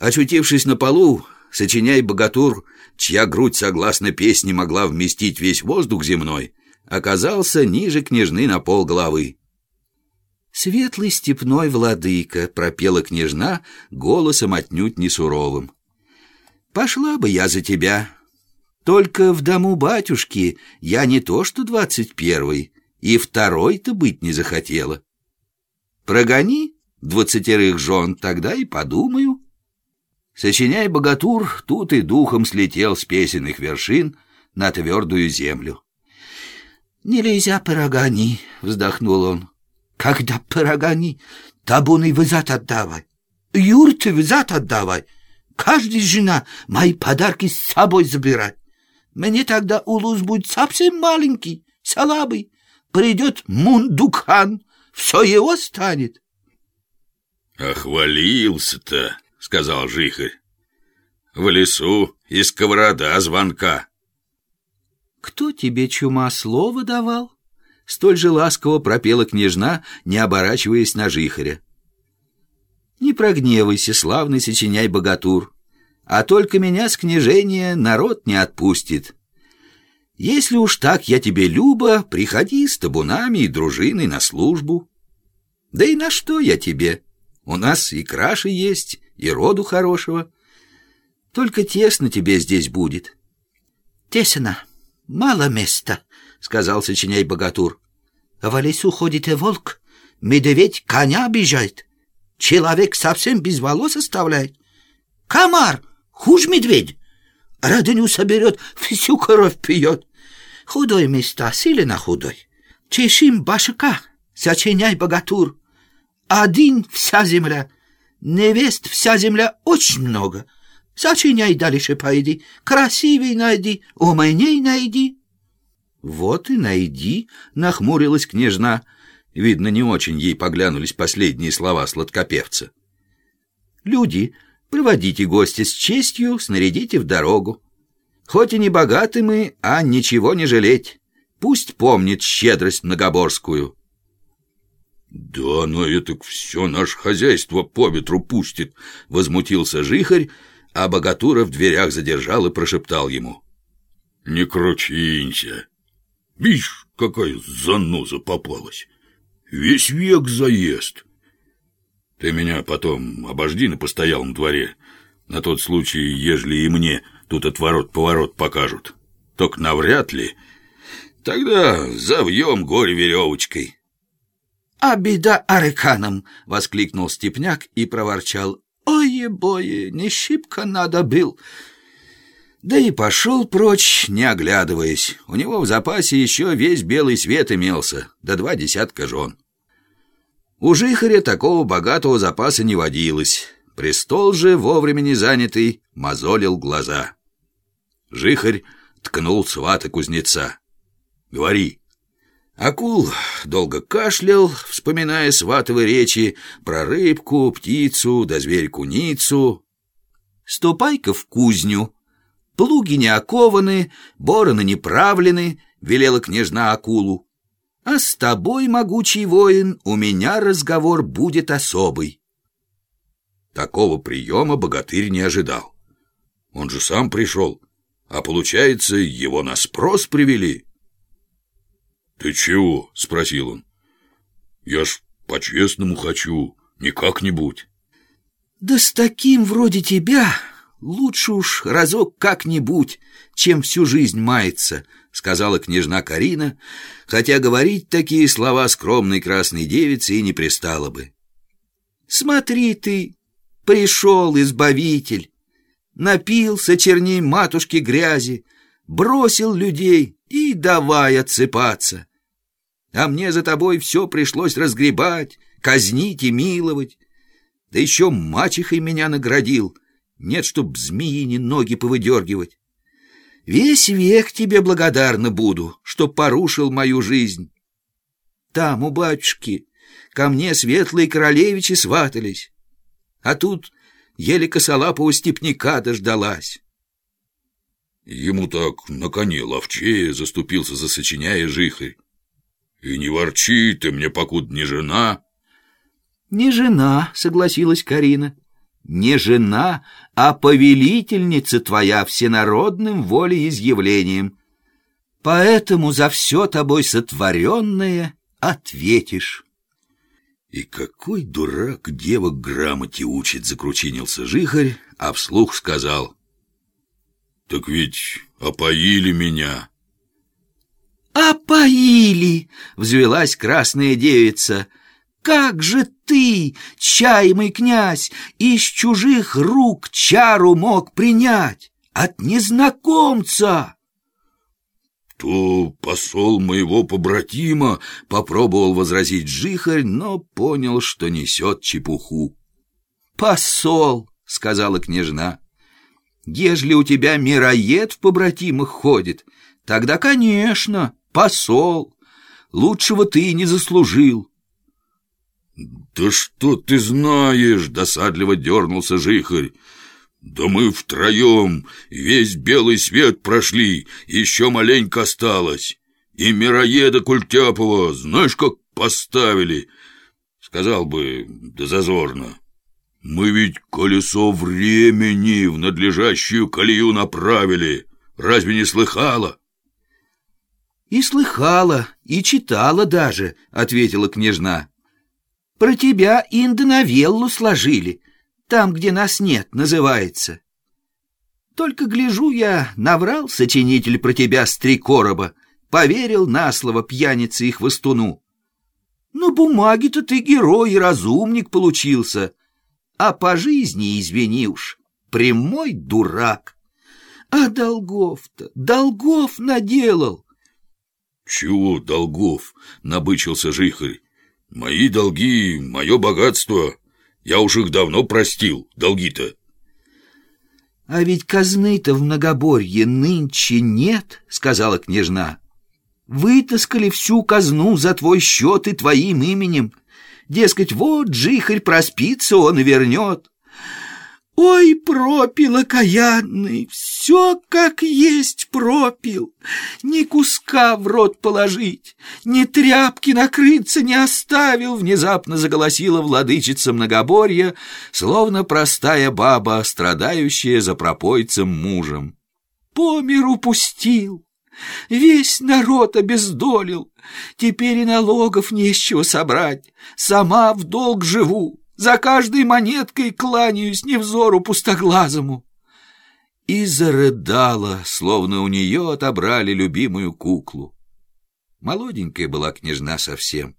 Очутившись на полу, сочиняй богатур, чья грудь, согласно песне, могла вместить весь воздух земной, оказался ниже княжны на пол головы. «Светлый степной владыка», — пропела княжна голосом отнюдь не суровым. «Пошла бы я за тебя. Только в дому батюшки я не то что двадцать первый, и второй-то быть не захотела. Прогони двадцатерых жен, тогда и подумаю». Сочиняй богатур, тут и духом слетел с песенных вершин на твердую землю. «Нельзя пирогани», — вздохнул он. «Когда пирогани, табуны взад отдавай, юрты взад отдавай, каждая жена мои подарки с собой забирать. Мне тогда улус будет совсем маленький, слабый. Придет Мундукхан, все его станет». «Охвалился-то», — сказал Жихарь. «В лесу из сковорода звонка». «Кто тебе, чума, слово давал?» Столь же ласково пропела княжна, не оборачиваясь на жихаря. «Не прогневайся, славный сочиняй богатур, а только меня с княжения народ не отпустит. Если уж так я тебе люба, приходи с табунами и дружиной на службу. Да и на что я тебе? У нас и краши есть, и роду хорошего. Только тесно тебе здесь будет». «Тесно», «Мало места», — сказал сочиняй богатур. «В лесу ходит и волк, медведь коня обижает, человек совсем без волос оставляет. Комар хуже медведь, родню соберет, всю кровь пьет. Худой места, силен худой. Чешим башка, сочиняй богатур. Один вся земля, невест вся земля очень много». Сочиняй дальше пойди, красивей найди, умней найди. Вот и найди, нахмурилась княжна. Видно, не очень ей поглянулись последние слова сладкопевца. Люди, проводите гостя с честью, снарядите в дорогу. Хоть и не богаты мы, а ничего не жалеть. Пусть помнит щедрость многоборскую. «Да оно это все наше хозяйство по ветру пустит», — возмутился жихарь, а Богатура в дверях задержал и прошептал ему. «Не кручинься! Видишь, какая заноза попалась! Весь век заезд! Ты меня потом обожди на постоялом дворе, на тот случай, ежели и мне тут отворот-поворот покажут. Только навряд ли. Тогда завьем горе веревочкой». «А беда арыканом!» — воскликнул Степняк и проворчал. Ое-бое, не щипка надо был. Да и пошел прочь, не оглядываясь. У него в запасе еще весь белый свет имелся, да два десятка жен. У жихаря такого богатого запаса не водилось. Престол же, вовремя не занятый, мозолил глаза. Жихарь ткнул свата кузнеца. «Говори, Акул долго кашлял, вспоминая сватовые речи про рыбку, птицу да зверь-куницу. «Ступай-ка в кузню. Плуги не окованы, бороны не правлены», — велела княжна Акулу. «А с тобой, могучий воин, у меня разговор будет особый». Такого приема богатырь не ожидал. Он же сам пришел, а получается, его на спрос привели. «Ты чего?» — спросил он. «Я ж по-честному хочу, не как-нибудь». «Да с таким вроде тебя лучше уж разок как-нибудь, чем всю жизнь мается», — сказала княжна Карина, хотя говорить такие слова скромной красной девице и не пристало бы. «Смотри ты, пришел избавитель, напился черней матушки грязи, бросил людей и давай отсыпаться а мне за тобой все пришлось разгребать, казнить и миловать. Да еще мачехой меня наградил, нет, чтоб змеине ноги повыдергивать. Весь век тебе благодарна буду, что порушил мою жизнь. Там, у батюшки, ко мне светлые королевичи сватались, а тут еле косолапого степняка дождалась. Ему так на коне ловчее заступился за сочиняя жихарь. «И не ворчи, ты мне покуда не жена». «Не жена», — согласилась Карина. не жена, а повелительница твоя всенародным волеизъявлением. Поэтому за все тобой сотворенное ответишь». «И какой дурак девок грамоте учит!» — закручинился жихарь, а вслух сказал. «Так ведь опоили меня!» «Опоили!» — взвелась красная девица. «Как же ты, чаемый князь, из чужих рук чару мог принять? От незнакомца!» «То посол моего побратима», — попробовал возразить Жихарь, но понял, что несет чепуху. «Посол», — сказала княжна, — «ежели у тебя мироед в побратимах ходит, тогда, конечно, посол. Лучшего ты не заслужил». «Да что ты знаешь?» — досадливо дернулся Жихарь. «Да мы втроем весь белый свет прошли, еще маленько осталось. И мироеда Культяпова знаешь, как поставили?» Сказал бы, да зазорно. «Мы ведь колесо времени в надлежащую колею направили. Разве не слыхала?» «И слыхала, и читала даже», — ответила княжна. «Про тебя индоновеллу сложили» там, где нас нет, называется. Только гляжу я, наврал сочинитель про тебя с три короба, поверил на слово пьянице и хвостуну. На бумаге-то ты герой и разумник получился, а по жизни, извини уж, прямой дурак. А долгов-то, долгов наделал. Чего долгов? Набычился жихарь. Мои долги, мое богатство. Я уж их давно простил, долги-то. А ведь казны-то в многоборье нынче нет, сказала княжна. Вытаскали всю казну за твой счет и твоим именем. Дескать, вот жихарь проспится, он и вернет. Ой, пропил окаянный, все как есть пропил. Ни куска в рот положить, ни тряпки накрыться не оставил, внезапно заголосила владычица многоборья, словно простая баба, страдающая за пропойцем мужем. По миру пустил, весь народ обездолил, теперь и налогов не с чего собрать, сама в долг живу за каждой монеткой кланяюсь невзору пустоглазому. И зарыдала, словно у нее отобрали любимую куклу. Молоденькая была княжна совсем.